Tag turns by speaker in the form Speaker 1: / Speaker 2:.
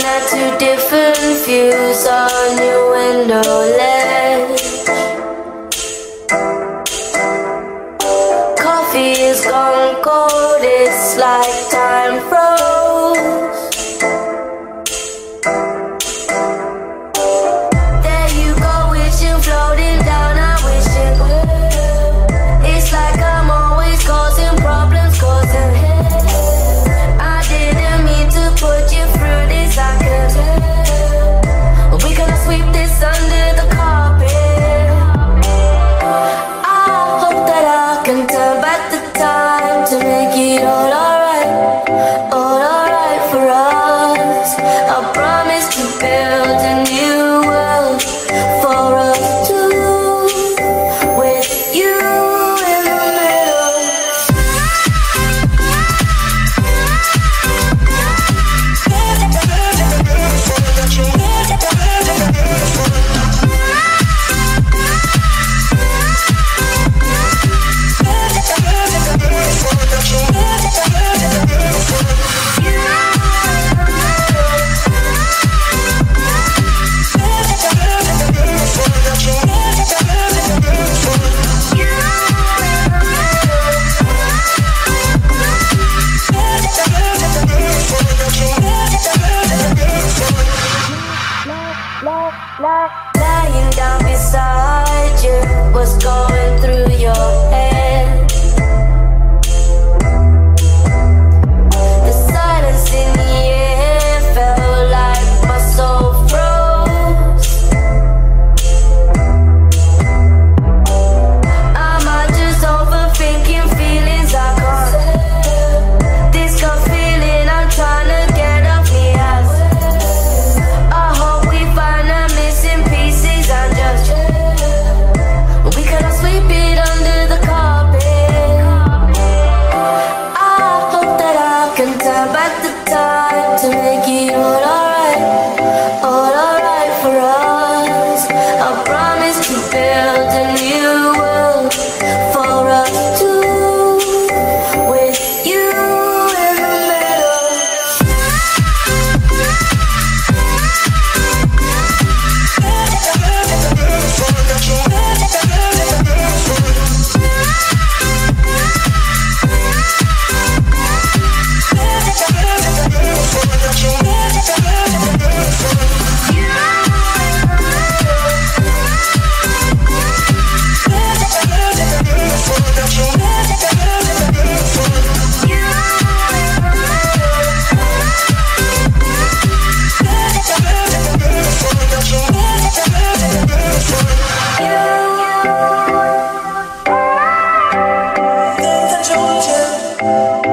Speaker 1: looking two different views on your window.